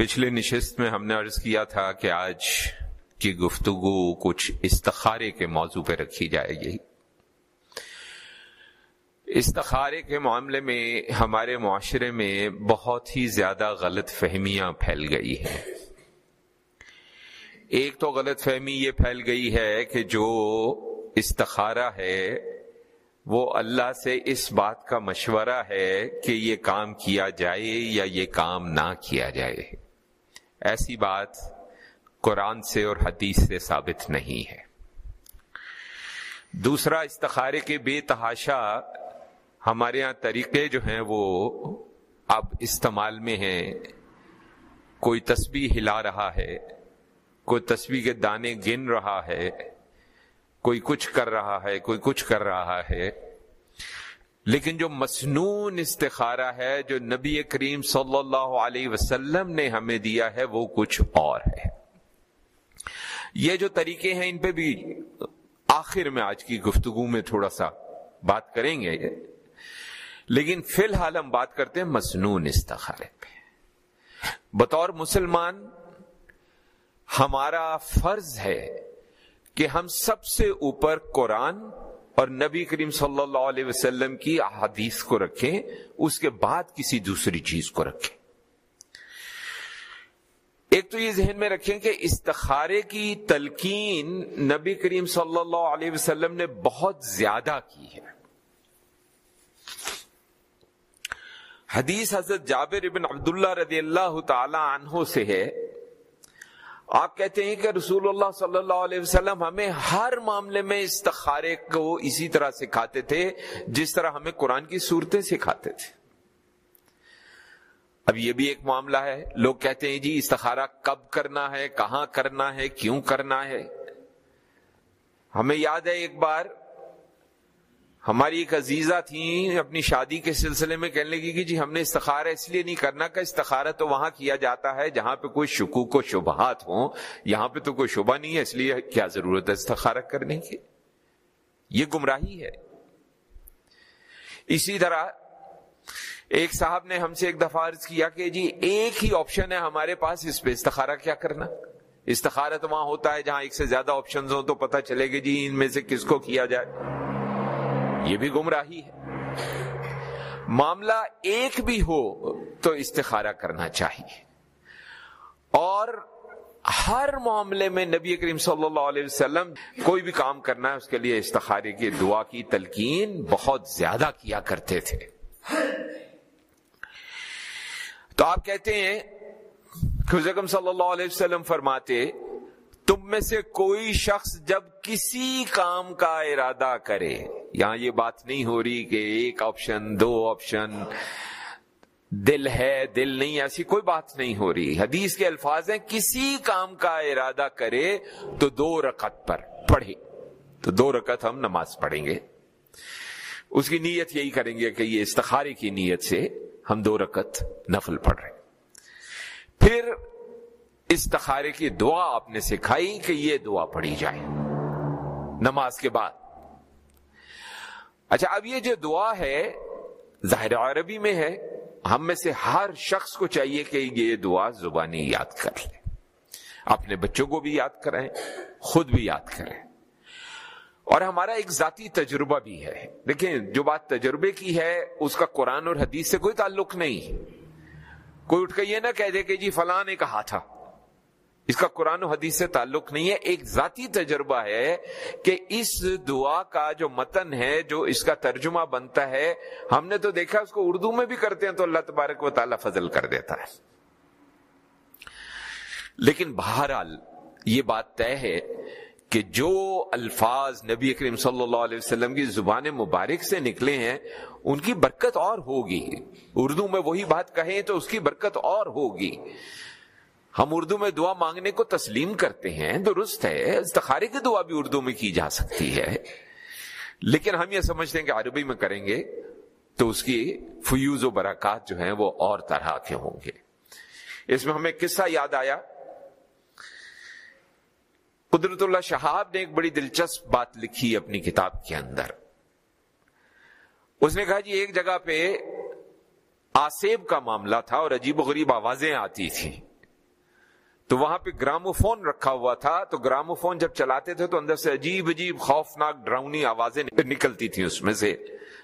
پچھلے نشست میں ہم نے عرض کیا تھا کہ آج کی گفتگو کچھ استخارے کے موضوع پہ رکھی جائے گی۔ استخارے کے معاملے میں ہمارے معاشرے میں بہت ہی زیادہ غلط فہمیاں پھیل گئی ہیں۔ ایک تو غلط فہمی یہ پھیل گئی ہے کہ جو استخارہ ہے، وہ اللہ سے اس بات کا مشورہ ہے کہ یہ کام کیا جائے یا یہ کام نہ کیا جائے۔ ایسی بات قرآن سے اور حدیث سے ثابت نہیں ہے۔ دوسرا، استخارے کے بے تحاشا ہمارے یہاں طریقے جو ہیں وہ اب استعمال میں ہیں۔ کوئی تسبیح ہلا رہا ہے، کوئی تسبیح کے دانے گن رہا ہے، کوئی کچھ کر رہا ہے، کوئی کچھ کر رہا ہے۔ لیکن جو مسنون استخارہ ہے، جو نبی کریم صلی اللہ علیہ وسلم نے ہمیں دیا ہے، وہ کچھ اور ہے۔ یہ جو طریقے ہیں، ان پہ بھی آخر میں آج کی گفتگو میں تھوڑا سا بات کریں گے۔ لیکن فی الحال ہم بات کرتے ہیں مسنون استخارے پہ۔ بطور مسلمان، ہمارا فرض ہے کہ ہم سب سے اوپر قرآن اور نبی کریم صلی اللہ علیہ وسلم کی احادیث کو رکھیں، اس کے بعد کسی دوسری چیز کو رکھیں۔ ایک تو یہ ذہن میں رکھیں کہ استخارے کی تلقین نبی کریم صلی اللہ علیہ وسلم نے بہت زیادہ کی ہے۔ حدیث حضرت جابر ابن عبداللہ رضی اللہ تعالی عنہ سے ہے آپ کہتے ہیں کہ رسول اللہ صلی اللہ علیہ وسلم ہمیں ہر معاملے میں استخارے کو اسی طرح سکھاتے تھے جس طرح ہمیں قرآن کی صورتیں سکھاتے تھے۔ اب یہ بھی ایک معاملہ ہے۔ لوگ کہتے ہیں جی استخارہ کب کرنا ہے، کہاں کرنا ہے، کیوں کرنا ہے؟ ہمیں یاد ہے ایک بار ہماری ایک عزیزہ تھی اپنی شادی کے سلسلے میں کہنے لگی کہ جی ہم نے استخارہ اس لیے نہیں کرنا کہ استخارہ تو وہاں کیا جاتا ہے جہاں پہ کوئی شکوک و شبہات ہوں، یہاں پہ تو کوئی شبہ نہیں ہے، اس لیے کیا ضرورت ہے استخارہ کرنے کی؟ یہ گمراہی ہے۔ اسی طرح ایک صاحب نے ہم سے ایک دفعہ عرض کیا کہ جی ایک ہی آپشن ہے ہمارے پاس، اس پہ استخارہ کیا کرنا؟ استخارہ تو وہاں ہوتا ہے جہاں ایک سے زیادہ آپشن ہوں تو پتہ چلے گی جی ان میں سے کس کو کیا جائے۔ یہ بھی گمراہی ہے۔ معاملہ ایک بھی ہو تو استخارہ کرنا چاہیے۔ اور ہر معاملے میں نبی کریم صلی اللہ علیہ وسلم کوئی بھی کام کرنا ہے، اس کے لیے استخارے کی، دعا کی، تلقین بہت زیادہ کیا کرتے تھے۔ تو آپ کہتے ہیں خزم صلی اللہ علیہ وسلم فرماتے، تم میں سے کوئی شخص جب کسی کام کا ارادہ کرے یہاں یہ بات نہیں ہو رہی کہ ایک آپشن دو آپشن دل ہے، دل نہیں، ایسی کوئی بات نہیں ہو رہی۔ حدیث کے الفاظ ہیں، کسی کام کا ارادہ کرے تو دو رکعت پر پڑھے۔ تو دو رکعت ہم نماز پڑھیں گے۔ اس کی نیت یہی کریں گے کہ یہ استخارے کی نیت سے ہم دو رکعت نفل پڑھ رہے پھر استخارے کی دعا آپ نے سکھائی کہ یہ دعا پڑھی جائے۔ نماز کے بعد اچھا اب یہ جو دعا ہے، ظاہر عربی میں ہے، ہم میں سے ہر شخص کو چاہیے کہ یہ دعا زبانی یاد کر لے۔ اپنے بچوں کو بھی یاد کریں، خود بھی یاد کریں۔ اور ہمارا ایک ذاتی تجربہ بھی ہے۔ دیکھیں، جو بات تجربے کی ہے، اس کا قرآن اور حدیث سے کوئی تعلق نہیں۔ کوئی اٹھ کے یہ نہ کہہ دے کہ جی فلاں نے کہا تھا۔ اس کا قرآن و حدیث سے تعلق نہیں ہے، ایک ذاتی تجربہ ہے کہ اس دعا کا جو متن ہے، جو اس کا ترجمہ بنتا ہے، ہم نے تو دیکھا اس کو اردو میں بھی کرتے ہیں تو اللہ تبارک و تعالیٰ فضل کر دیتا ہے۔ لیکن بہرحال یہ بات طے ہے کہ جو الفاظ نبی کریم صلی اللہ علیہ وسلم کی زبان مبارک سے نکلے ہیں، ان کی برکت اور ہوگی۔ اردو میں وہی بات کہیں تو اس کی برکت اور ہوگی۔ ہم اردو میں دعا مانگنے کو تسلیم کرتے ہیں، درست ہے، استخارے کی دعا بھی اردو میں کی جا سکتی ہے۔ لیکن ہم یہ سمجھتے ہیں کہ عربی میں کریں گے تو اس کی فیوز و برکات جو ہیں وہ اور طرح کے ہوں گے۔ اس میں ہمیں قصہ یاد آیا۔ قدرت اللہ شہاب نے ایک بڑی دلچسپ بات لکھی اپنی کتاب کے اندر۔ اس نے کہا جی ایک جگہ پہ آسیب کا معاملہ تھا اور عجیب و غریب آوازیں آتی تھیں۔ تو وہاں پہ گرامو فون رکھا ہوا تھا، تو گرامو فون جب چلاتے تھے تو اندر سے عجیب عجیب خوفناک ڈراؤنی آوازیں نکلتی تھیں اس میں سے۔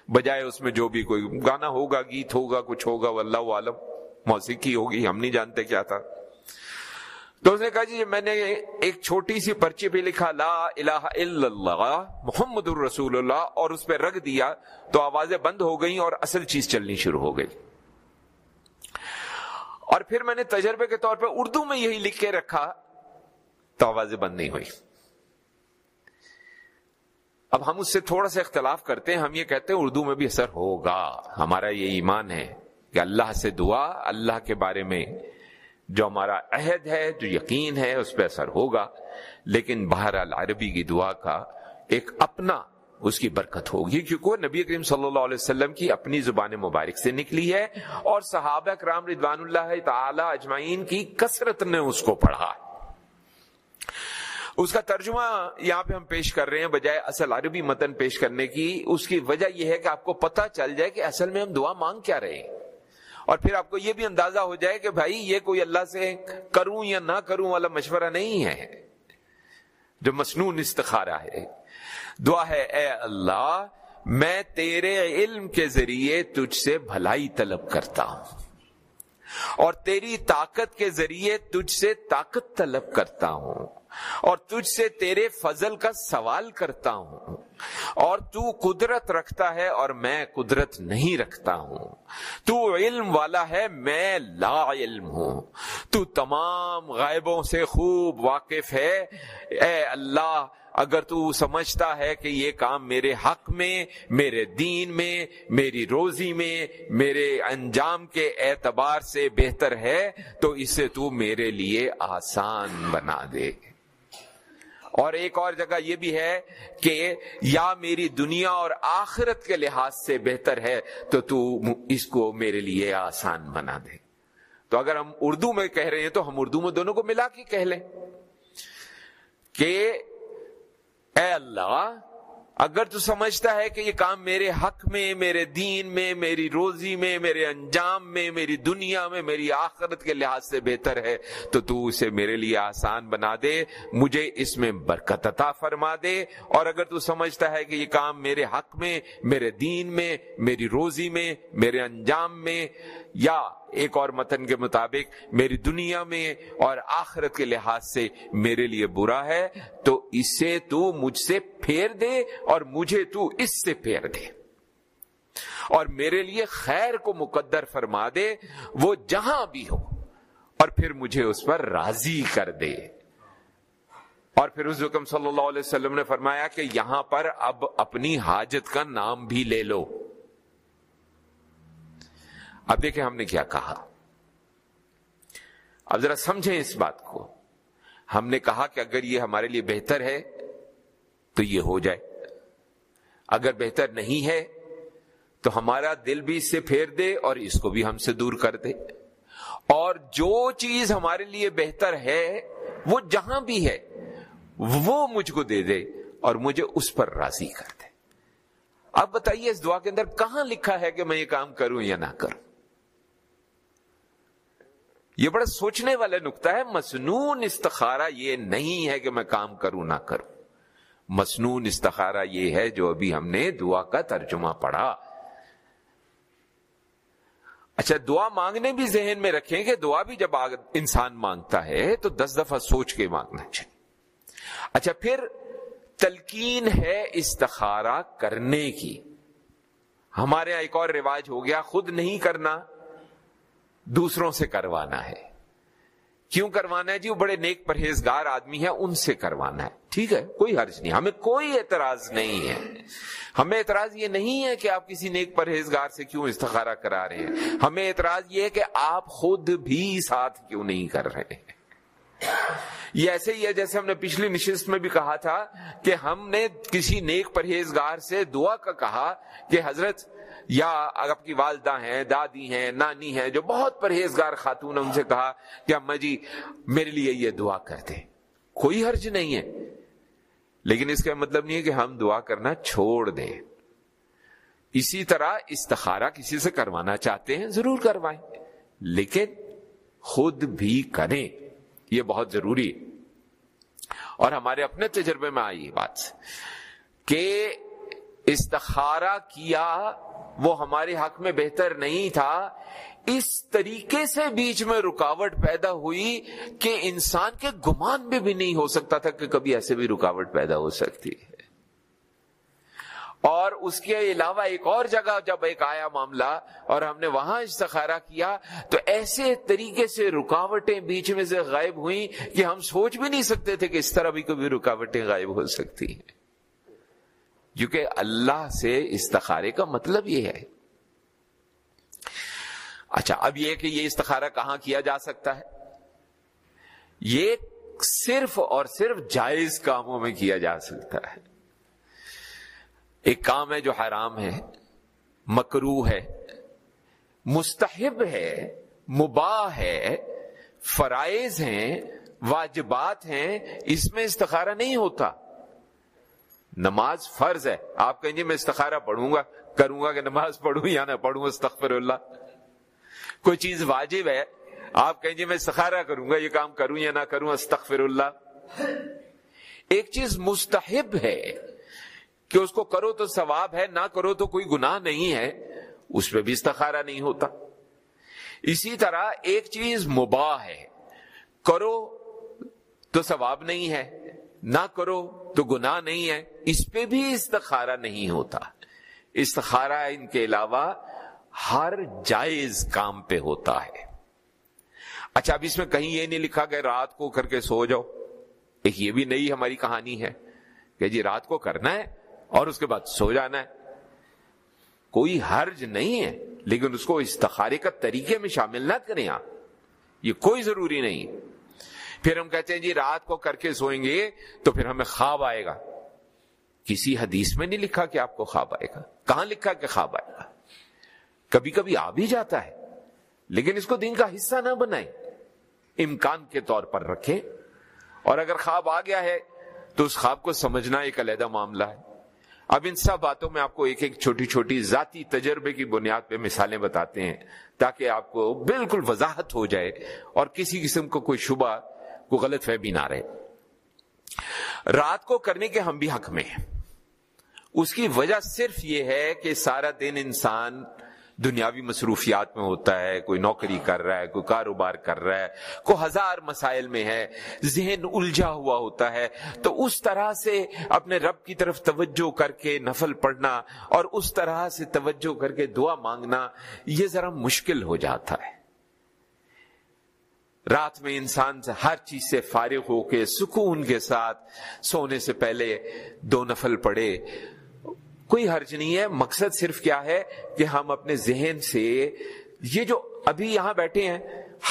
بجائے اس میں جو بھی کوئی گانا ہوگا، گیت ہوگا، کچھ ہوگا، واللہ عالم موسیقی ہوگی، ہم نہیں جانتے کیا تھا۔ تو اس نے کہا جی،, جی میں نے ایک چھوٹی سی پرچی پہ لکھا، لا الہ الا اللہ، محمد الرسول اللہ، اور اس پہ رکھ دیا تو آوازیں بند ہو گئیں اور اصل چیز چلنی شروع ہو گئی۔ اور پھر میں نے تجربے کے طور پہ اردو میں یہی لکھ کے رکھا، تو آوازیں بند نہیں ہوئی اب ہم اس سے تھوڑا سا اختلاف کرتے ہیں، ہم یہ کہتے ہیں اردو میں بھی اثر ہوگا، ہمارا یہ ایمان ہے کہ اللہ سے دعا، اللہ کے بارے میں جو ہمارا عہد ہے، جو یقین ہے، اس پہ اثر ہوگا۔ لیکن بہرحال عربی کی دعا کا ایک اپنا اس کی برکت ہوگی کیونکہ وہ نبی کریم صلی اللہ علیہ وسلم کی اپنی زبان مبارک سے نکلی ہے اور صحابہ کرام ردوان اللہ تعالی اجمعین کی کثرت نے اس کو پڑھا۔ اس کا ترجمہ یہاں پہ ہم پیش کر رہے ہیں بجائے اصل عربی متن پیش کرنے کی۔ اس کی وجہ یہ ہے کہ آپ کو پتہ چل جائے کہ اصل میں ہم دعا مانگ کیا رہے ہیں۔ اور پھر آپ کو یہ بھی اندازہ ہو جائے کہ بھائی یہ کوئی اللہ سے کروں یا نہ کروں والا مشورہ نہیں ہے۔ جو مصنون استخارہ ہے۔ دعا ہے، اے اللہ، میں تیرے علم کے ذریعے تجھ سے بھلائی طلب کرتا ہوں اور تیری طاقت کے ذریعے تجھ سے طاقت طلب کرتا ہوں اور تجھ سے تیرے فضل کا سوال کرتا ہوں اور تو قدرت رکھتا ہے اور میں قدرت نہیں رکھتا ہوں تو علم والا ہے، میں لا علم ہوں تو تمام غائبوں سے خوب واقف ہے، اے اللہ اگر تو سمجھتا ہے کہ یہ کام میرے حق میں، میرے دین میں، میری روزی میں، میرے انجام کے اعتبار سے بہتر ہے، تو اسے تو میرے لیے آسان بنا دے۔ اور ایک اور جگہ یہ بھی ہے کہ یا میری دنیا اور آخرت کے لحاظ سے بہتر ہے، تو تو اس کو میرے لیے آسان بنا دے۔ تو اگر ہم اردو میں کہہ رہے ہیں، تو ہم اردو میں دونوں کو ملا کے کہہ لیں۔ کہ اے اللہ، اگر تو سمجھتا ہے کہ یہ کام میرے حق میں، میرے دین میں، میری روزی میں، میرے انجام میں، میری دنیا میں، میری آخرت کے لحاظ سے بہتر ہے، تو تو اسے میرے لیے آسان بنا دے، مجھے اس میں برکت عطا فرما دے۔ اور اگر تو سمجھتا ہے کہ یہ کام میرے حق میں، میرے دین میں، میری روزی میں، میرے انجام میں یا ایک اور متن کے مطابق میری دنیا میں اور آخرت کے لحاظ سے میرے لیے برا ہے، تو اسے تو مجھ سے پھیر دے اور مجھے تو اس سے پھیر دے۔ اور میرے لیے خیر کو مقدر فرما دے، وہ جہاں بھی ہو، اور پھر مجھے اس پر راضی کر دے۔ اور پھر اس حکم صلی اللہ علیہ وسلم نے فرمایا کہ یہاں پر اب اپنی حاجت کا نام بھی لے لو۔ اب دیکھیں ہم نے کیا کہا۔ اب ذرا سمجھیں اس بات کو۔ ہم نے کہا کہ اگر یہ ہمارے لیے بہتر ہے تو یہ ہو جائے۔ اگر بہتر نہیں ہے تو ہمارا دل بھی اس سے پھیر دے اور اس کو بھی ہم سے دور کر دے۔ اور جو چیز ہمارے لیے بہتر ہے وہ جہاں بھی ہے وہ مجھ کو دے دے اور مجھے اس پر راضی کر دے۔ اب بتائیے اس دعا کے اندر کہاں لکھا ہے کہ میں یہ کام کروں یا نہ کروں؟ یہ بڑا سوچنے والا نقطہ ہے، مصنون استخارہ یہ نہیں ہے کہ میں کام کروں نہ کروں۔ مصنون استخارہ یہ ہے جو ابھی ہم نے دعا کا ترجمہ پڑھا۔ اچھا دعا مانگنے بھی ذہن میں رکھیں کہ دعا بھی جب انسان مانگتا ہے تو دس دفعہ سوچ کے مانگنا چاہیے اچھا پھر تلقین ہے استخارہ کرنے کی۔ ہمارے یہاں ایک اور رواج ہو گیا، خود نہیں کرنا۔ دوسروں سے کروانا ہے۔ کیوں کروانا ہے؟ جی وہ بڑے نیک پرہیزگار آدمی ہے ان سے کروانا ہے۔ ٹھیک ہے، کوئی حرج نہیں، ہمیں کوئی اعتراض نہیں ہے۔ ہمیں اعتراض یہ نہیں ہے کہ آپ کسی نیک پرہیزگار سے کیوں استخارہ کرا رہے ہیں۔ ہمیں اعتراض یہ ہے کہ آپ خود بھی ساتھ کیوں نہیں کر رہے ہیں۔ یہ ایسے ہی ہے جیسے ہم نے پچھلی نشست میں بھی کہا تھا کہ ہم نے کسی نیک پرہیزگار سے دعا کا کہا کہ حضرت یا آپ کی والدہ ہیں، دادی ہیں، نانی ہیں، جو بہت پرہیزگار خاتون ان سے کہا کہ اما جی میرے لیے یہ دعا کرتے کوئی حرج نہیں ہے۔ لیکن اس کا مطلب نہیں ہے کہ ہم دعا کرنا چھوڑ دیں۔ اسی طرح استخارہ کسی سے کروانا چاہتے ہیں، ضرور کروائیں۔ لیکن خود بھی کریں، یہ بہت ضروری ہے۔ اور ہمارے اپنے تجربے میں آئی یہ بات کہ استخارہ کیا وہ ہمارے حق میں بہتر نہیں تھا، اس طریقے سے بیچ میں رکاوٹ پیدا ہوئی کہ انسان کے گمان میں بھی نہیں ہو سکتا تھا کہ کبھی ایسے بھی رکاوٹ پیدا ہو سکتی ہے۔ اور اس کے علاوہ ایک اور جگہ جب ایک آیا معاملہ اور ہم نے وہاں استخارہ کیا، تو ایسے طریقے سے رکاوٹیں بیچ میں سے غائب ہوئی کہ ہم سوچ بھی نہیں سکتے تھے کہ اس طرح بھی کبھی رکاوٹیں غائب ہو سکتی ہیں۔ کیونکہ اللہ سے استخارے کا مطلب یہ ہے۔ اچھا اب یہ کہ یہ استخارہ کہاں کیا جا سکتا ہے؟ یہ صرف اور صرف جائز کاموں میں کیا جا سکتا ہے۔ ایک کام ہے جو حرام ہے مکرو ہے، مستحب ہے، مباح ہے، فرائض ہیں، واجبات ہیں، اس میں استخارہ نہیں ہوتا۔ نماز فرض ہے۔ آپ کہیں گے میں استخارہ پڑھوں گا، کروں گا کہ نماز پڑھوں یا نہ پڑھوں، استغفر اللہ۔ کوئی چیز واجب ہے، آپ کہیں گے میں استخارہ کروں گا، یہ کام کروں یا نہ کروں، استغفر اللہ۔ ایک چیز مستحب ہے کہ اس کو کرو تو ثواب ہے، نہ کرو تو کوئی گناہ نہیں ہے، اس پہ بھی استخارہ نہیں ہوتا۔ اسی طرح ایک چیز مباح ہے، کرو تو ثواب نہیں ہے۔ نہ کرو تو گناہ نہیں ہے، اس پہ بھی استخارہ نہیں ہوتا۔ استخارہ ان کے علاوہ ہر جائز کام پہ ہوتا ہے۔ اچھا اب اس میں کہیں یہ نہیں لکھا کہ رات کو کر کے سو جاؤ۔ ایک یہ بھی نئی ہماری کہانی ہے کہ جی رات کو کرنا ہے اور اس کے بعد سو جانا ہے۔ کوئی حرج نہیں ہے، لیکن اس کو استخارے کا طریقے میں شامل نہ کریں آپ۔ یہ کوئی ضروری نہیں۔ پھر ہم کہتے ہیں جی رات کو کر کے سوئیں گے تو پھر ہمیں خواب آئے گا۔ کسی حدیث میں نہیں لکھا کہ آپ کو خواب آئے گا۔ کہاں لکھا کہ خواب آئے گا؟ کبھی کبھی آ بھی جاتا ہے، لیکن اس کو دن کا حصہ نہ بنائیں۔ امکان کے طور پر رکھیں۔ اور اگر خواب آ گیا ہے تو اس خواب کو سمجھنا ایک علیحدہ معاملہ ہے۔ اب ان سب باتوں میں آپ کو ایک ایک چھوٹی چھوٹی ذاتی تجربے کی بنیاد پہ مثالیں بتاتے ہیں تاکہ آپ کو بالکل وضاحت ہو جائے اور کسی قسم کو کوئی شبہ کو غلط فہمی نہ رہے رات کو کرنے کے ہم بھی حق میں ہیں۔ اس کی وجہ صرف یہ ہے کہ سارا دن انسان دنیاوی مصروفیات میں ہوتا ہے، کوئی نوکری کر رہا ہے، کوئی کاروبار کر رہا ہے کوئی ہزار مسائل میں ہے، ذہن الجھا ہوا ہوتا ہے۔ تو اس طرح سے اپنے رب کی طرف توجہ کر کے نفل پڑھنا اور اس طرح سے توجہ کر کے دعا مانگنا، یہ ذرا مشکل ہو جاتا ہے۔ رات میں انسان سے ہر چیز سے فارغ ہو کے سکون کے ساتھ سونے سے پہلے دو نفل پڑے کوئی حرج نہیں ہے۔ مقصد صرف کیا ہے کہ ہم اپنے ذہن سے یہ جو ابھی یہاں بیٹھے ہیں،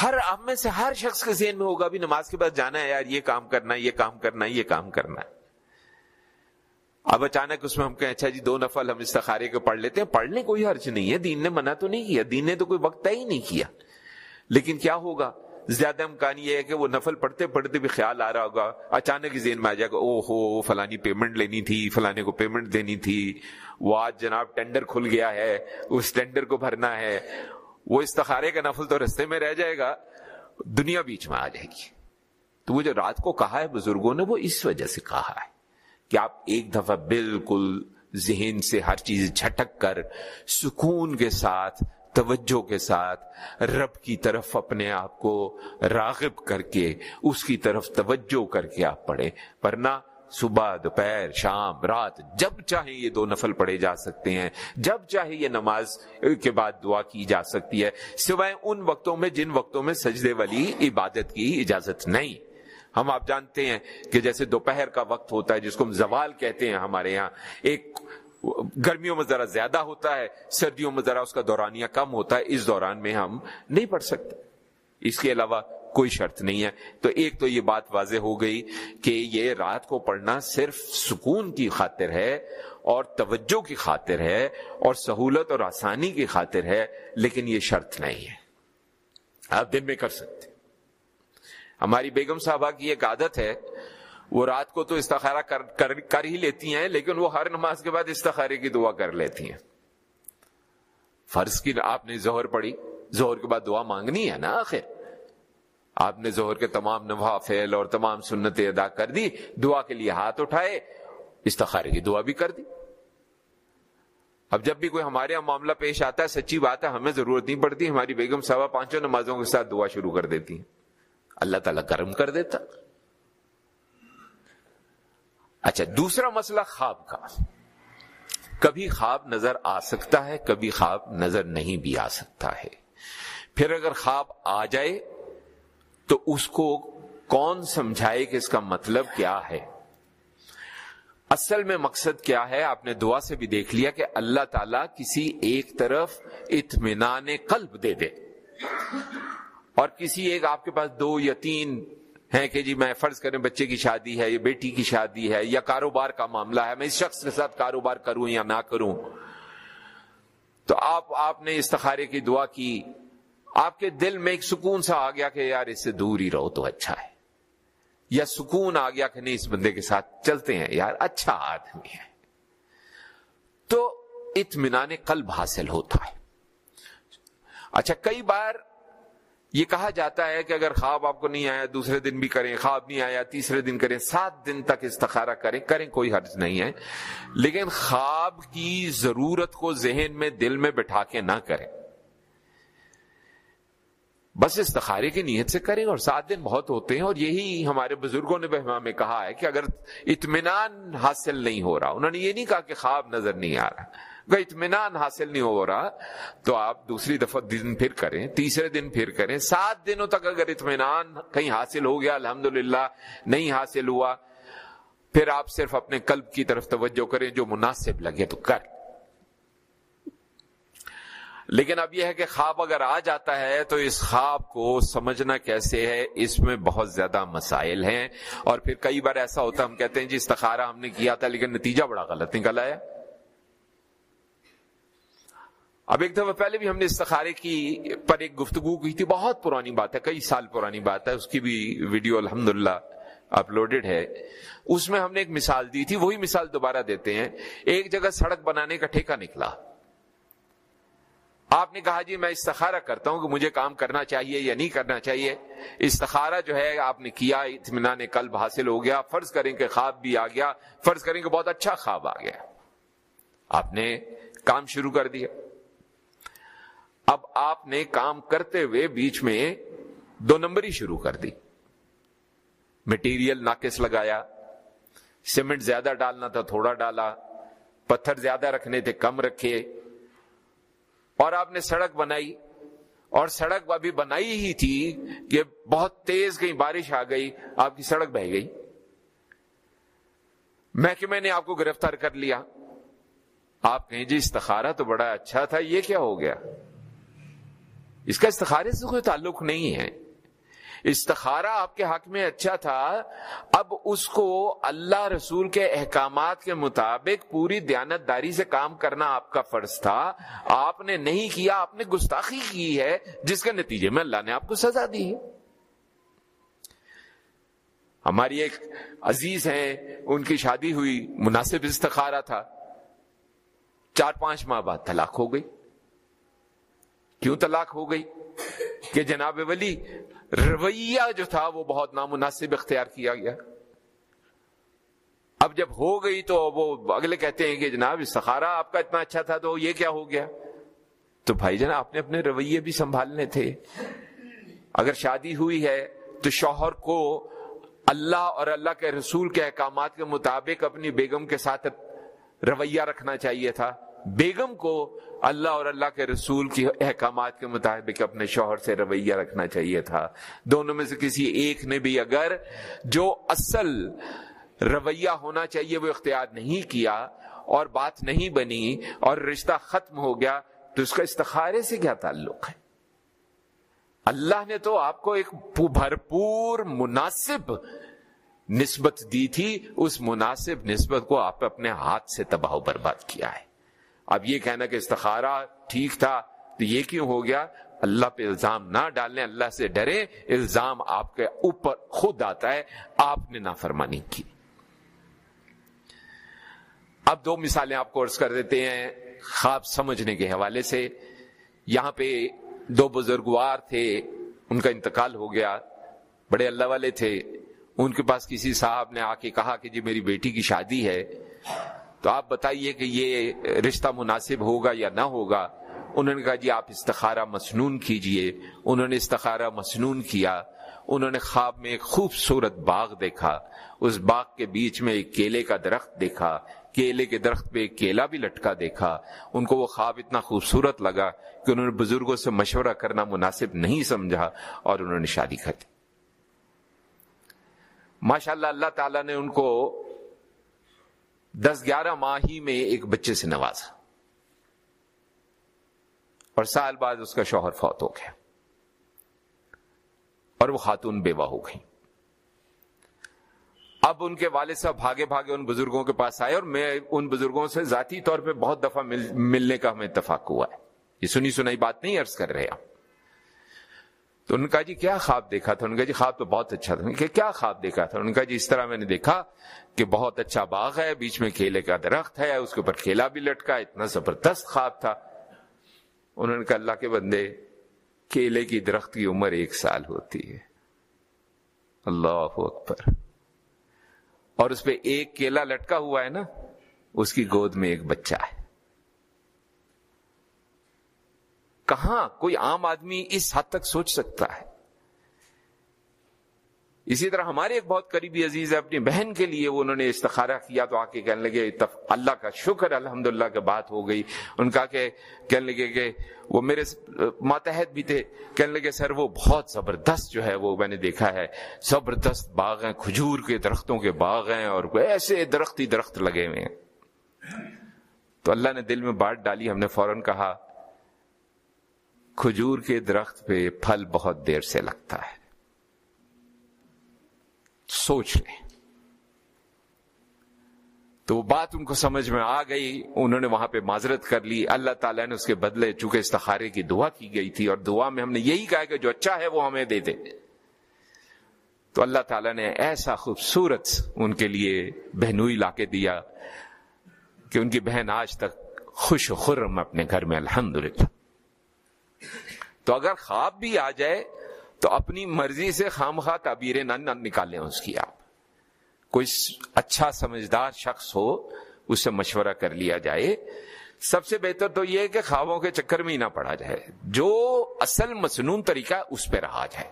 ہر ہم میں سے ہر شخص کے ذہن میں ہوگا، ابھی نماز کے بعد جانا ہے، یار یہ کام کرنا ہے، یہ کام کرنا ہے، یہ کام کرنا ہے۔ اب اچانک اس میں ہم کہیں اچھا جی دو نفل ہم استخارے کو پڑھ لیتے ہیں۔ پڑھنے کوئی حرج نہیں ہے، دین نے منع تو نہیں کیا، دین نے تو کوئی وقت طے ہی نہیں کیا۔ لیکن کیا ہوگا؟ زیادہ امکان یہ ہے کہ وہ نفل پڑھتے پڑھتے بھی خیال آ رہا ہوگا۔ اچانک ہی ذہن میں آ جائے گا او ہو، فلانی پیمنٹ لینی تھی، فلانے کو پیمنٹ دینی تھی۔ وہ آج جناب ٹینڈر کھل گیا ہے، اس ٹینڈر کو بھرنا ہے۔ وہ استخارے کا نفل تو رستے میں رہ جائے گا۔ دنیا بیچ میں آ جائے گی۔ تو وہ جو رات کو کہا ہے بزرگوں نے، وہ اس وجہ سے کہا ہے کہ آپ ایک دفعہ بالکل ذہن سے ہر چیز جھٹک کر سکون کے ساتھ توجہ کے ساتھ رب کی طرف اپنے آپ کو راغب کر کے، اس کی طرف توجہ کر کے آپ پڑھیں۔ ورنہ صبح، دوپہر، شام، رات، جب چاہے یہ دو نفل پڑھے جا سکتے ہیں۔ جب چاہے یہ نماز کے بعد دعا کی جا سکتی ہے۔ سوائے ان وقتوں میں جن وقتوں میں سجدے والی عبادت کی اجازت نہیں۔ ہم آپ جانتے ہیں کہ جیسے دوپہر کا وقت ہوتا ہے، جس کو ہم زوال کہتے ہیں ہمارے یہاں، ایک گرمیوں میں ذرا زیادہ ہوتا ہے، سردیوں میں ذرا اس کا دورانیہ کم ہوتا ہے، اس دوران میں ہم نہیں پڑھ سکتے۔ اس کے علاوہ کوئی شرط نہیں ہے۔ تو ایک تو یہ بات واضح ہو گئی کہ یہ رات کو پڑھنا صرف سکون کی خاطر ہے اور توجہ کی خاطر ہے اور سہولت اور آسانی کی خاطر ہے، لیکن یہ شرط نہیں ہے۔ آپ دن میں کر سکتے۔ ہماری بیگم صاحبہ کی ایک عادت ہے وہ رات کو تو استخارہ کر کر, کر ہی لیتی ہیں لیکن وہ ہر نماز کے بعد استخارے کی دعا کر لیتی ہیں۔ فرض کی آپ نے زہر پڑھی زہر کے بعد دعا مانگنی ہے نا آخر۔ آپ نے زہر کے تمام نوا فیل اور تمام سنتیں ادا کر دی دعا کے لیے ہاتھ اٹھائے استخارے کی دعا بھی کر دی۔ اب جب بھی کوئی ہمارے یہاں معاملہ پیش آتا ہے سچی بات ہے ہمیں ضرورت نہیں پڑتی ہماری بیگم صاحبہ پانچوں نمازوں کے ساتھ دعا شروع کر دیتی ہیں۔ اللہ تعالیٰ کرم کر دیتا۔ اچھا دوسرا مسئلہ خواب کا۔ کبھی خواب نظر آ سکتا ہے، کبھی خواب نظر نہیں بھی آ سکتا ہے۔ پھر اگر خواب آ جائے، تو اس کو کون سمجھائے کہ اس کا مطلب کیا ہے؟ اصل میں مقصد کیا ہے؟ آپ نے دعا سے بھی دیکھ لیا کہ اللہ تعالیٰ کسی ایک طرف اطمینان قلب دے دے۔ اور کسی ایک آپ کے پاس دو یا تین ہیں کہ جی میں فرض کریں بچے کی شادی ہے، یا بیٹی کی شادی ہے، یا کاروبار کا معاملہ ہے، میں اس شخص کے ساتھ کاروبار کروں یا نہ کروں۔ تو آپ آپ نے استخارے کی دعا کی۔ آپ کے دل میں ایک سکون سا آ گیا کہ یار اس سے دور ہی رہو تو اچھا ہے۔ یا سکون آ گیا کہ نہیں، اس بندے کے ساتھ چلتے ہیں۔ یار اچھا آدمی ہے۔ تو اطمینان قلب حاصل ہوتا ہے۔ اچھا کئی بار یہ کہا جاتا ہے کہ اگر خواب آپ کو نہیں آیا، دوسرے دن بھی کریں، خواب نہیں آیا، تیسرے دن کریں، سات دن تک استخارہ کریں کریں کوئی حرج نہیں ہے۔ لیکن خواب کی ضرورت کو ذہن میں، دل میں بٹھا کے نہ کریں۔ بس استخارے کی نیت سے کریں اور سات دن بہت ہوتے ہیں اور یہی ہمارے بزرگوں نے ہمیں کہا ہے کہ اگر اطمینان حاصل نہیں ہو رہا، انہوں نے یہ نہیں کہا کہ خواب نظر نہیں آ رہا۔ اگر اطمینان حاصل نہیں ہو رہا، تو آپ دوسری دفعہ دن پھر کریں، تیسرے دن پھر کریں۔ سات دنوں تک اگر اطمینان کہیں حاصل ہو گیا الحمد نہیں حاصل ہوا، پھر آپ صرف اپنے قلب کی طرف توجہ کریں، جو مناسب لگے تو کر۔ لیکن اب یہ ہے کہ خواب اگر آ جاتا ہے، تو اس خواب کو سمجھنا کیسے ہے؟ اس میں بہت زیادہ مسائل ہیں۔ اور پھر کئی بار ایسا ہوتا ہم کہتے ہیں جی استخارہ ہم نے کیا تھا، لیکن نتیجہ بڑا غلط نکل آیا اب ایک دفعہ پہلے بھی ہم نے استخارے کی پر ایک گفتگو کی تھی، بہت پرانی بات ہے، کئی سال پرانی بات ہے، اس کی بھی ویڈیو الحمد اپلوڈیڈ ہے۔ اس میں ہم نے ایک مثال دی تھی، وہی مثال دوبارہ دیتے ہیں۔ ایک جگہ سڑک بنانے کا ٹھیکہ نکلا۔ آپ نے کہا جی میں استخارہ کرتا ہوں کہ مجھے کام کرنا چاہیے یا نہیں کرنا چاہیے۔ استخارہ جو ہے، آپ نے کیا، اطمینان قلب حاصل ہو گیا۔ فرض کریں کہ خواب بھی آ گیا۔ فرض کریں کہ بہت اچھا خواب آ گیا۔ آپ نے کام شروع کر دیا۔ اب آپ نے کام کرتے ہوئے بیچ میں دو نمبری شروع کر دی۔ مٹیریل ناقص لگایا۔ سیمنٹ زیادہ ڈالنا تھا، تھوڑا ڈالا۔ پتھر زیادہ رکھنے تھے، کم رکھے۔ اور آپ نے سڑک بنائی۔ اور سڑک ابھی بنائی ہی تھی کہ بہت تیز کہیں بارش آ گئی، آپ کی سڑک بہ گئی۔ محکمے نے آپ کو گرفتار کر لیا۔ آپ کہیں جی استخارہ تو بڑا اچھا تھا، یہ کیا ہو گیا؟ اس کا استخارے سے کوئی تعلق نہیں ہے۔ استخارہ آپ کے حق میں اچھا تھا، اب اس کو اللہ رسول کے احکامات کے مطابق پوری دیانت داری سے کام کرنا آپ کا فرض تھا۔ آپ نے نہیں کیا، آپ نے گستاخی کی ہے، جس کے نتیجے میں اللہ نے آپ کو سزا دی۔ ہے ہماری ایک عزیز ہیں، ان کی شادی ہوئی، مناسب استخارہ تھا۔ چار پانچ ماہ بعد طلاق ہو گئی۔ کیوں طلاق ہو گئی؟ کہ جناب ولی رویہ جو تھا وہ بہت نامناسب اختیار کیا گیا۔ اب جب ہو گئی تو وہ اگلے کہتے ہیں کہ جناب سخارا آپ کا اتنا اچھا تھا تو یہ کیا ہو گیا؟ تو بھائی جناب آپ نے اپنے رویے بھی سنبھالنے تھے۔ اگر شادی ہوئی ہے تو شوہر کو اللہ اور اللہ کے رسول کے احکامات کے مطابق اپنی بیگم کے ساتھ رویہ رکھنا چاہیے تھا۔ بیگم کو اللہ اور اللہ کے رسول کی احکامات کے مطابق اپنے شوہر سے رویہ رکھنا چاہیے تھا۔ دونوں میں سے کسی ایک نے بھی اگر جو اصل رویہ ہونا چاہیے وہ اختیار نہیں کیا اور بات نہیں بنی اور رشتہ ختم ہو گیا تو اس کا استخارے سے کیا تعلق ہے؟ اللہ نے تو آپ کو ایک بھرپور مناسب نسبت دی تھی۔ اس مناسب نسبت کو آپ اپنے ہاتھ سے تباہ و برباد کیا ہے۔ اب یہ کہنا کہ استخارہ ٹھیک تھا تو یہ کیوں ہو گیا؟ اللہ پہ الزام نہ ڈالنے اللہ سے ڈرے الزام آپ کے اوپر خود آتا ہے، آپ نے نافرمانی کی۔ اب دو مثالیں آپ کو عرض کر دیتے ہیں خواب سمجھنے کے حوالے سے۔ یہاں پہ دو بزرگوار تھے، ان کا انتقال ہو گیا، بڑے اللہ والے تھے۔ ان کے پاس کسی صاحب نے آ کے کہا کہ جی میری بیٹی کی شادی ہے۔ تو آپ بتائیے کہ یہ رشتہ مناسب ہوگا یا نہ ہوگا؟ انہوں نے کہا جی آپ استخارہ مسنون کیجیے۔ انہوں نے استخارہ مسنون کیا۔ انہوں نے خواب میں ایک خوبصورت باغ دیکھا۔ اس باغ کے بیچ میں ایک کیلے کا درخت دیکھا۔ کیلے کے درخت پہ ایک کیلا بھی لٹکا دیکھا۔ ان کو وہ خواب اتنا خوبصورت لگا کہ انہوں نے بزرگوں سے مشورہ کرنا مناسب نہیں سمجھا اور انہوں نے شادی کر دی۔ ماشاء اللہ اللہ تعالی نے ان کو دس گیارہ ماہ ہی میں ایک بچے سے نوازا۔ اور سال بعد اس کا شوہر فوت ہو گیا۔ اور وہ خاتون بیوہ ہو گئی۔ اب ان کے والد صاحب بھاگے بھاگے ان بزرگوں کے پاس آئے اور میں ان بزرگوں سے ذاتی طور پہ بہت دفعہ مل ملنے کا ہمیں اتفاق ہوا ہے۔ یہ سنی سنائی بات نہیں عرض کر رہے آپ۔ تو ان کا جی کیا خواب دیکھا تھا؟ ان کا جی خواب تو بہت اچھا تھا۔ کہ کیا خواب دیکھا تھا؟ ان کا جی اس طرح میں نے دیکھا کہ بہت اچھا باغ ہے، بیچ میں کیلے کا درخت ہے، اس کے اوپر کھیلا بھی لٹکا، اتنا زبردست خواب تھا۔ انہوں نے کہا، اللہ کے بندے، کیلے کی درخت کی عمر ایک سال ہوتی ہے۔ اللہ اکبر۔ اور اس پہ ایک کیلا لٹکا ہوا ہے نا، اس کی گود میں ایک بچہ ہے۔ کہاں کوئی عام آدمی اس حد تک سوچ سکتا ہے؟ اسی طرح ہمارے ایک بہت قریبی عزیز ہے، اپنی بہن کے لیے وہ انہوں نے استخارہ کیا تو آ کے کہنے لگے اللہ کا شکر الحمد للہ کے بات ہو گئی۔ ان کا کہ کہنے لگے کہ وہ میرے ماتحت بھی تھے۔ کہنے لگے، سر وہ بہت زبردست جو ہے، وہ میں نے دیکھا ہے۔ زبردست باغ ہیں، کھجور کے درختوں کے باغ ہیں اور ایسے درخت ہی درخت لگے ہوئے ہیں۔ تو اللہ نے دل میں بانٹ ڈالی، ہم نے فوراً کہا کھجور کے درخت پہ پھل بہت دیر سے لگتا ہے۔ سوچ لیں۔ تو وہ بات ان کو سمجھ میں آ گئی، انہوں نے وہاں پہ معذرت کر لی۔ اللہ تعالیٰ نے اس کے بدلے چونکہ استخارے کی دعا کی گئی تھی اور دعا میں ہم نے یہی کہا کہ جو اچھا ہے وہ ہمیں دے دے۔ تو اللہ تعالیٰ نے ایسا خوبصورت ان کے لیے بہنوئی لا کے دیا کہ ان کی بہن آج تک خوش خرم اپنے گھر میں الحمد تو اگر خواب بھی آ جائے تو اپنی مرضی سے خام خواہ تعبیریں نہ نکالیں اس کی آپ۔ کوئی اچھا سمجھدار شخص ہو اس سے مشورہ کر لیا جائے۔ سب سے بہتر تو یہ کہ خوابوں کے چکر میں ہی نہ پڑا جائے۔ جو اصل مصنون طریقہ اس پہ رہا جائے۔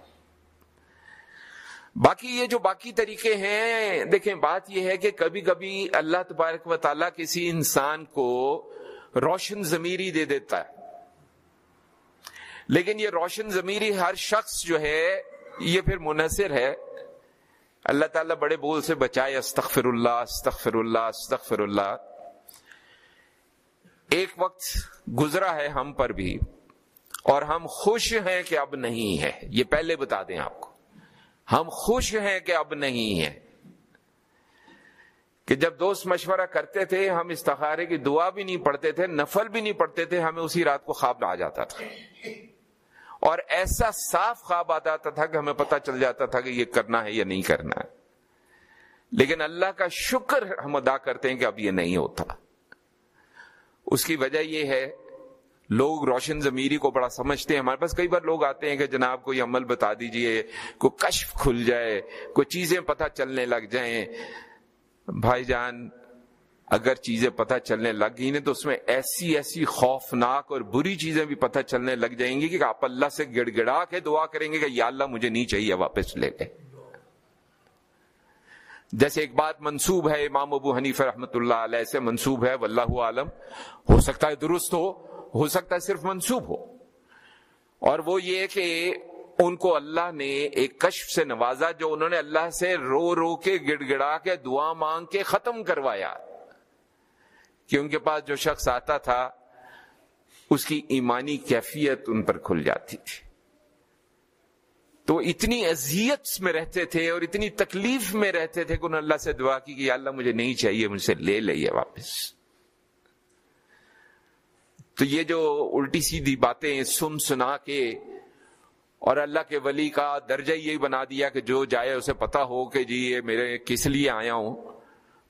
باقی یہ جو باقی طریقے ہیں، دیکھیں، بات یہ ہے کہ کبھی کبھی اللہ تبارک و تعالیٰ کسی انسان کو روشن ضمیری دے دیتا ہے۔ لیکن یہ روشن ضمیری ہر شخص جو ہے، یہ پھر منحصر ہے۔ اللہ تعالیٰ بڑے بول سے بچائے، استغفر اللہ استغفر اللہ استغفر اللہ۔ ایک وقت گزرا ہے ہم پر بھی، اور ہم خوش ہیں کہ اب نہیں ہے۔ یہ پہلے بتا دیں آپ کو۔ ہم خوش ہیں کہ اب نہیں ہے۔ کہ جب دوست مشورہ کرتے تھے، ہم استخارے کی دعا بھی نہیں پڑھتے تھے، نفل بھی نہیں پڑھتے تھے، ہمیں اسی رات کو خواب آ جاتا تھا۔ اور ایسا صاف خواب آتا تھا کہ ہمیں پتا چل جاتا تھا کہ یہ کرنا ہے یا نہیں کرنا ہے۔ لیکن اللہ کا شکر ہم ادا کرتے ہیں کہ اب یہ نہیں ہوتا۔ اس کی وجہ یہ ہے، لوگ روشن ضمیری کو بڑا سمجھتے ہیں۔ ہمارے پاس کئی بار لوگ آتے ہیں کہ جناب کو یہ عمل بتا دیجیے، کوئی کشف کھل جائے، کوئی چیزیں پتہ چلنے لگ جائیں۔ بھائی جان اگر چیزیں پتہ چلنے لگ گئی تو اس میں ایسی ایسی خوفناک اور بری چیزیں بھی پتہ چلنے لگ جائیں گی کہ آپ اللہ سے گڑ گڑا کے دعا کریں گے کہ یا اللہ مجھے نہیں چاہیے واپس لے لے۔ جیسے ایک بات منسوب ہے، امام ابو حنیف رحمۃ اللہ علیہ سے منسوب ہے، واللہ عالم۔ ہو سکتا ہے درست ہو ہو سکتا ہے صرف منسوب ہو۔ اور وہ یہ کہ ان کو اللہ نے ایک کشف سے نوازا جو انہوں نے اللہ سے رو رو کے گڑ گڑا کے دعا مانگ کے ختم کروایا۔ کہ ان کے پاس جو شخص آتا تھا، اس کی ایمانی کیفیت ان پر کھل جاتی تھی۔ تو اتنی اذیت میں رہتے تھے اور اتنی تکلیف میں رہتے تھے کہ انہوں نے اللہ سے دعا کی کہ اللہ مجھے نہیں چاہیے، مجھ سے لے لئیے واپس۔ تو یہ جو الٹی سیدھی باتیں سن سنا کے اور اللہ کے ولی کا درجہ یہی بنا دیا کہ جو جائے اسے پتا ہو کہ جی یہ میرے کس لیے آیا ہوں۔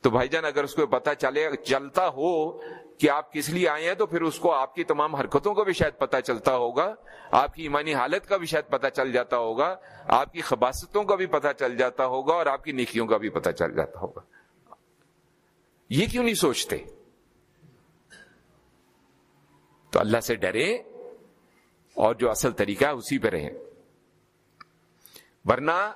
تو بھائی جان، اگر اس کو پتا چلے، چلتا ہو کہ آپ کس لیے آئے ہیں، تو پھر اس کو آپ کی تمام حرکتوں کا بھی شاید پتا چلتا ہوگا، آپ کی ایمانی حالت کا بھی شاید پتا چل جاتا ہوگا، آپ کی خباستوں کا بھی پتا چل جاتا ہوگا اور آپ کی نیکیوں کا بھی پتا چل جاتا ہوگا۔ یہ کیوں نہیں سوچتے؟ تو اللہ سے ڈرے اور جو اصل طریقہ ہے، اسی پہ رہیں۔ ورنہ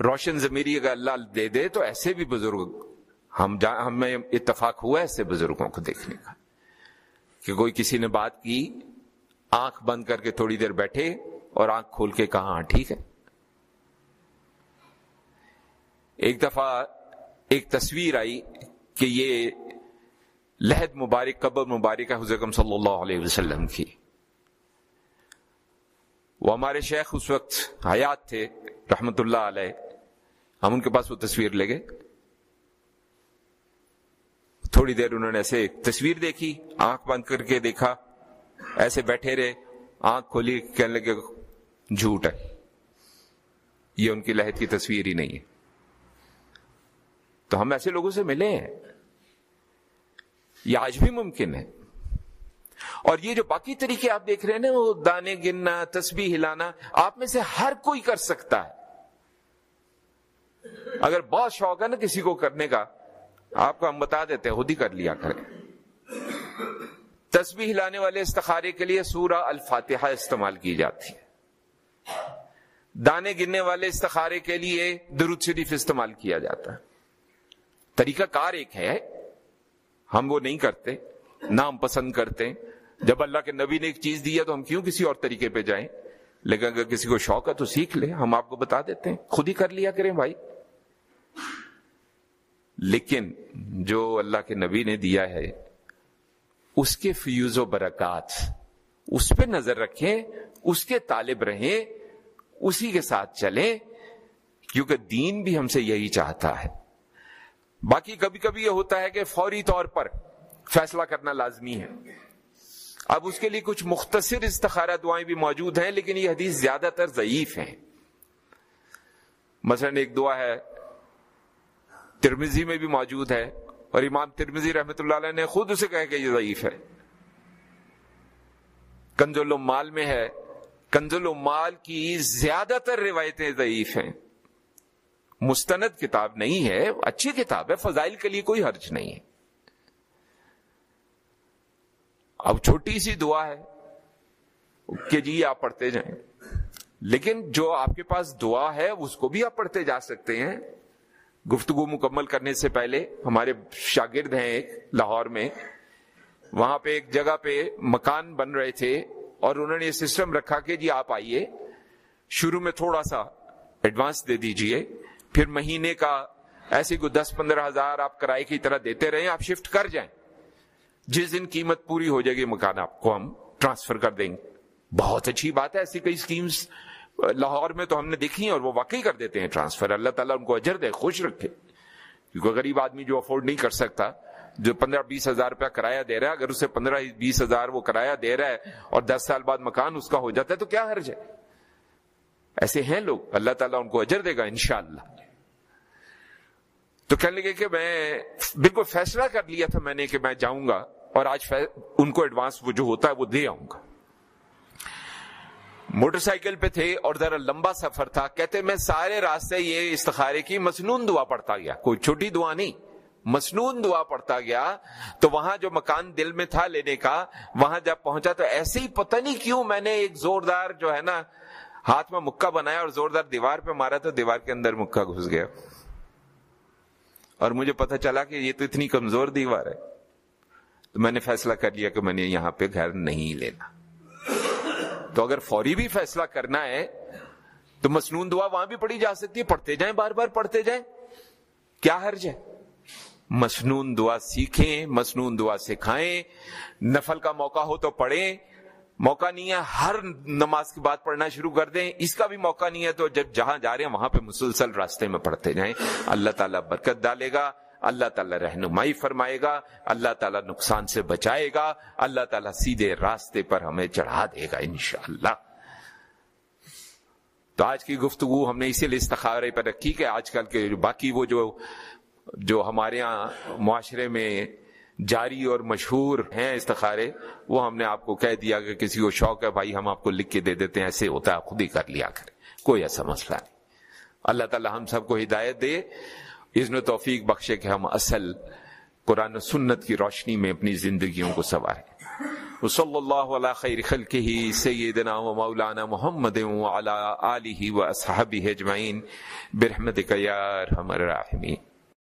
روشن زمیری اگر اللہ دے دے، تو ایسے بھی بزرگ ہم ہمیں اتفاق ہوا ایسے بزرگوں کو دیکھنے کا کہ کوئی کسی نے بات کی، آنکھ بند کر کے تھوڑی دیر بیٹھے اور آنکھ کھول کے کہا ہاں ٹھیک ہے۔ ایک دفعہ ایک تصویر آئی کہ یہ لہد مبارک، قبر مبارک ہے حضرت صلی اللہ علیہ وسلم کی۔ وہ ہمارے شیخ اس وقت حیات تھے، رحمت اللہ علیہ۔ ہم ان کے پاس وہ تصویر لے گئے۔ تھوڑی دیر انہوں نے ایسے تصویر دیکھی، آنکھ بند کر کے دیکھا، ایسے بیٹھے رہے، آنکھ کھولی، کہنے لگے، جھوٹ ہے۔ یہ ان کی لہد کی تصویر ہی نہیں ہے۔ تو ہم ایسے لوگوں سے ملے ہیں۔ یہ آج بھی ممکن ہے۔ اور یہ جو باقی طریقے آپ دیکھ رہے ہیں نا، وہ دانے گننا، تسبیح ہلانا، آپ میں سے ہر کوئی کر سکتا ہے۔ اگر بہت شوق ہے نا کسی کو کرنے کا آپ کو ہم بتا دیتے خود ہی کر لیا کریں۔ تسبیح ہلانے والے استخارے کے لیے سورہ الفاتحہ استعمال کی جاتی ہے۔ دانے گننے والے استخارے کے لیے درود شریف استعمال کیا جاتا ہے۔ طریقہ کار ایک ہے، ہم وہ نہیں کرتے، نام پسند کرتے جب اللہ کے نبی نے ایک چیز دی ہے تو ہم کیوں کسی اور طریقے پہ جائیں؟ لیکن اگر کسی کو شوق ہے تو سیکھ لے، ہم آپ کو بتا دیتے ہیں۔ خود ہی کر لیا کریں بھائی۔ لیکن جو اللہ کے نبی نے دیا ہے، اس کے فیوز و برکات اس پہ نظر رکھیں، اس کے طالب رہیں، اسی کے ساتھ چلیں، کیونکہ دین بھی ہم سے یہی چاہتا ہے۔ باقی کبھی کبھی یہ ہوتا ہے کہ فوری طور پر فیصلہ کرنا لازمی ہے۔ اب اس کے لیے کچھ مختصر استخارہ دعائیں بھی موجود ہیں، لیکن یہ حدیث زیادہ تر ضعیف ہیں۔ مثلا ایک دعا ہے ترمزی میں بھی موجود ہے اور امام ترمزی رحمت اللہ علیہ نے خود اسے کہا کہ یہ ضعیف ہے۔ کنزل مال میں ہے۔ کنزل مال کی زیادہ تر روایتیں ضعیف ہیں۔ مستند کتاب نہیں ہے، اچھی کتاب ہے، فضائل کے لیے کوئی حرج نہیں ہے۔ اب چھوٹی سی دعا ہے کہ جی آپ پڑھتے جائیں۔ لیکن جو آپ کے پاس دعا ہے، اس کو بھی آپ پڑھتے جا سکتے ہیں۔ گفتگو مکمل کرنے سے پہلے ہمارے شاگرد ہیں ایک لاہور میں۔ وہاں پہ ایک جگہ پہ مکان بن رہے تھے اور انہوں نے یہ سسٹم رکھا کہ جی آپ آئیے، شروع میں تھوڑا سا ایڈوانس دے دیجیے، پھر مہینے کا ایسے کوئی دس پندرہ ہزار آپ کرائے کی طرح دیتے رہیں، آپ شفٹ کر جائیں۔ جس دن قیمت پوری ہو جائے گی مکان آپ کو ہم ٹرانسفر کر دیں گے۔ بہت اچھی بات ہے، ایسی کئی اسکیمز لاہور میں تو ہم نے دیکھی ہیں اور وہ واقعی کر دیتے ہیں ٹرانسفر۔ اللہ تعالیٰ ان کو اجر دے، خوش رکھے۔ کیونکہ غریب آدمی جو افورڈ نہیں کر سکتا، جو پندرہ بیس ہزار روپیہ کرایہ دے رہا ہے، اگر اسے پندرہ بیس ہزار وہ کرایہ دے رہا ہے اور دس سال بعد مکان اس کا ہو جاتا ہے، تو کیا حرج ہے؟ ایسے ہیں لوگ۔ اللہ تعالیٰ ان کو اجر دے گا انشاءاللہ۔ تو کہنے لگے کہ میں بالکل فیصلہ کر لیا تھا میں نے کہ میں جاؤں گا اور آج ان کو ایڈوانس وہ جو ہوتا ہے وہ دے آؤں گا۔ موٹر سائیکل پہ تھے اور ذرا لمبا سفر تھا۔ کہتے میں سارے راستے یہ استخارے کی مصنون دعا پڑتا گیا۔ کوئی چھوٹی دعا نہیں، مصنون دعا پڑتا گیا۔ تو وہاں جو مکان دل میں تھا لینے کا، وہاں جب پہنچا تو ایسے ہی پتہ نہیں کیوں میں نے ایک زوردار جو ہے نا، ہاتھ میں مکہ بنایا اور زوردار دیوار پہ مارا تو دیوار کے اندر مکہ گھس گیا۔ اور مجھے پتہ چلا کہ یہ تو اتنی کمزور دیوار ہے۔ تو میں نے فیصلہ کر لیا کہ میں نے یہاں پہ گھر نہیں لینا۔ تو اگر فوری بھی فیصلہ کرنا ہے، تو مصنون دعا وہاں بھی پڑھی جا سکتی ہے، پڑھتے جائیں، بار بار پڑھتے جائیں۔ کیا حرج ہے؟ مصنون دعا سیکھیں، مصنون دعا سکھائیں، نفل کا موقع ہو تو پڑھیں۔ موقع نہیں ہے، ہر نماز کے بعد پڑھنا شروع کر دیں۔ اس کا بھی موقع نہیں ہے تو جب جہاں جا رہے ہیں، وہاں پہ مسلسل راستے میں پڑھتے جائیں۔ اللہ تعالیٰ برکت ڈالے گا۔ اللہ تعالیٰ رہنمائی فرمائے گا، اللہ تعالیٰ نقصان سے بچائے گا، اللہ تعالیٰ سیدھے راستے پر ہمیں چڑھا دے گا انشاءاللہ۔ تو آج کی گفتگو ہم نے اسی لیے استخارے پر رکھی کہ آج کل کے باقی وہ جو جو ہمارے یہاں معاشرے میں جاری اور مشہور ہیں استخارے، وہ ہم نے آپ کو کہہ دیا کہ کسی کو شوق ہے، بھائی ہم آپ کو لکھ کے دے دیتے ہیں، ایسے ہوتا ہے خود ہی کر لیا کرے کوئی ایسا مسئلہ نہیں۔ اللہ تعالی ہم سب کو ہدایت دے۔ اذن و توفیق بخشے کہ ہم اصل قرآن و سنت کی روشنی میں اپنی زندگیوں کو سنواریں صلی اللہ علیہ خیر خلقہ، سیدنا و مولانا محمد و علی آلہ و اصحابہ اجمعین۔ برحمتک یا ارحم الراحمین۔